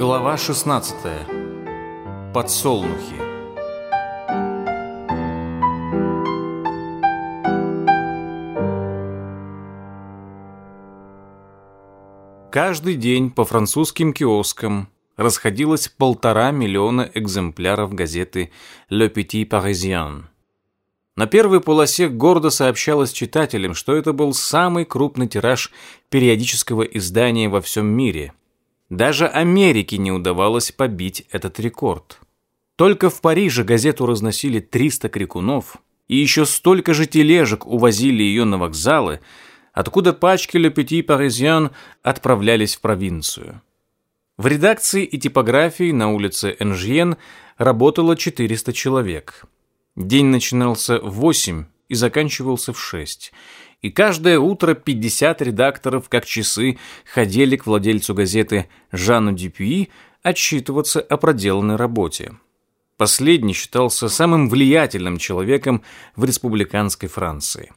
Глава 16. Подсолнухи. Каждый день по французским киоскам расходилось полтора миллиона экземпляров газеты «Le Petit Parisien». На первой полосе гордо сообщалось читателям, что это был самый крупный тираж периодического издания во всем мире – даже Америке не удавалось побить этот рекорд. Только в Париже газету разносили 300 крикунов, и еще столько же тележек увозили ее на вокзалы, откуда пачки «Лепети Паризьян» отправлялись в провинцию. В редакции и типографии на улице Энжьен работало 400 человек. День начинался в 8 и заканчивался в 6 и каждое утро 50 редакторов, как часы, ходили к владельцу газеты Жану Дюпюи отчитываться о проделанной работе. Последний считался самым влиятельным человеком в республиканской Франции.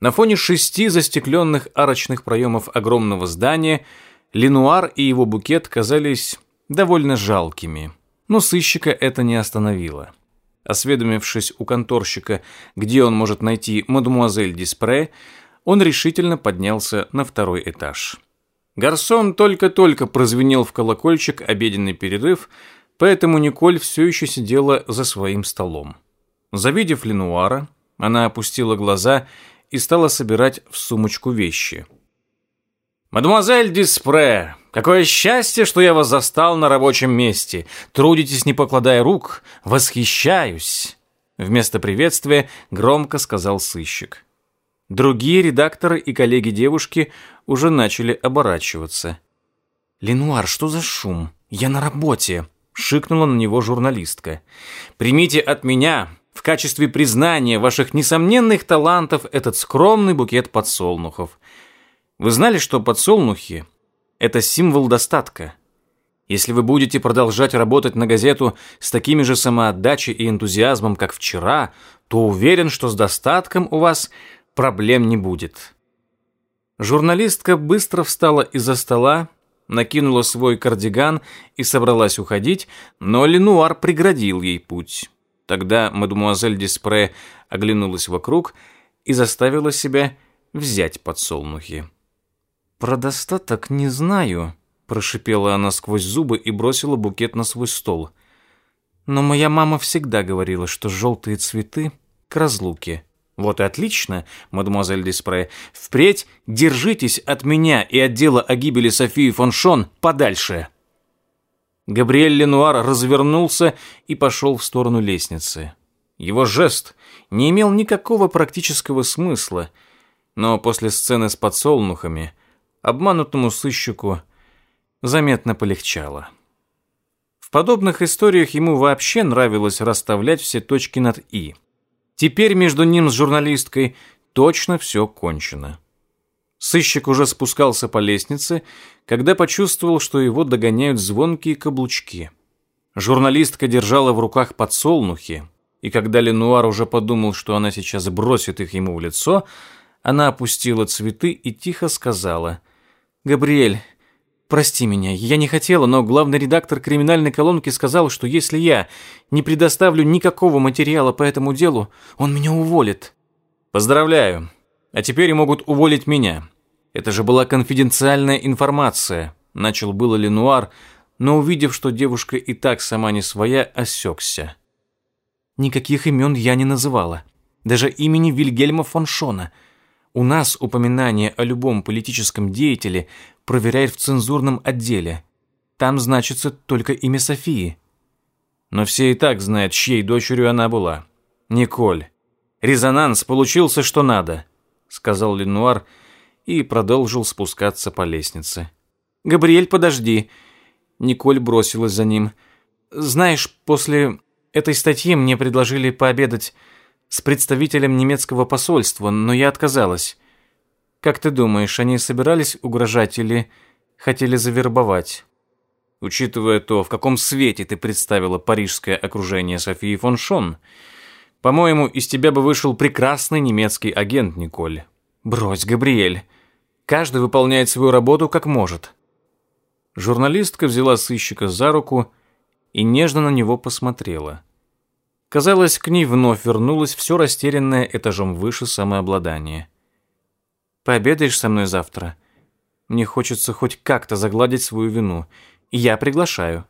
На фоне шести застекленных арочных проемов огромного здания Ленуар и его букет казались довольно жалкими, но сыщика это не остановило. Осведомившись у конторщика, где он может найти мадемуазель Диспре, он решительно поднялся на второй этаж. Гарсон только-только прозвенел в колокольчик обеденный перерыв, поэтому Николь все еще сидела за своим столом. Завидев Ленуара, она опустила глаза и стала собирать в сумочку вещи. «Мадемуазель Диспре, Какое счастье, что я вас застал на рабочем месте. Трудитесь, не покладая рук. Восхищаюсь!» Вместо приветствия громко сказал сыщик. Другие редакторы и коллеги девушки уже начали оборачиваться. «Ленуар, что за шум? Я на работе!» — шикнула на него журналистка. «Примите от меня в качестве признания ваших несомненных талантов этот скромный букет подсолнухов. Вы знали, что подсолнухи это символ достатка. Если вы будете продолжать работать на газету с такими же самоотдачей и энтузиазмом, как вчера, то уверен, что с достатком у вас проблем не будет. Журналистка быстро встала из-за стола, накинула свой кардиган и собралась уходить, но Ленуар преградил ей путь. Тогда мадемуазель Диспре оглянулась вокруг и заставила себя взять подсолнухи. «Про достаток не знаю», – прошипела она сквозь зубы и бросила букет на свой стол. «Но моя мама всегда говорила, что желтые цветы – к разлуке». «Вот и отлично, мадемуазель Диспре. Впредь держитесь от меня и от дела о гибели Софии фон Шон подальше». Габриэль Ленуар развернулся и пошел в сторону лестницы. Его жест не имел никакого практического смысла, но после сцены с подсолнухами – обманутому сыщику заметно полегчало. В подобных историях ему вообще нравилось расставлять все точки над «и». Теперь между ним с журналисткой точно все кончено. Сыщик уже спускался по лестнице, когда почувствовал, что его догоняют звонкие каблучки. Журналистка держала в руках подсолнухи, и когда Ленуар уже подумал, что она сейчас бросит их ему в лицо, она опустила цветы и тихо сказала Габриэль, прости меня, я не хотела, но главный редактор криминальной колонки сказал, что если я не предоставлю никакого материала по этому делу, он меня уволит». «Поздравляю. А теперь могут уволить меня. Это же была конфиденциальная информация», – начал было Ленуар, но увидев, что девушка и так сама не своя, осекся. «Никаких имен я не называла. Даже имени Вильгельма фон Шона – у нас упоминание о любом политическом деятеле проверяют в цензурном отделе. Там значится только имя Софии. Но все и так знают, чьей дочерью она была. Николь. Резонанс получился, что надо, сказал Ленуар и продолжил спускаться по лестнице. Габриэль, подожди. Николь бросилась за ним. Знаешь, после этой статьи мне предложили пообедать с представителем немецкого посольства, но я отказалась. Как ты думаешь, они собирались угрожать или хотели завербовать? Учитывая то, в каком свете ты представила парижское окружение Софии фон Шон, по-моему, из тебя бы вышел прекрасный немецкий агент, Николь. Брось, Габриэль. Каждый выполняет свою работу как может. Журналистка взяла сыщика за руку и нежно на него посмотрела – Казалось, к ней вновь вернулось все растерянное этажом выше самообладание. «Пообедаешь со мной завтра? Мне хочется хоть как-то загладить свою вину, я приглашаю».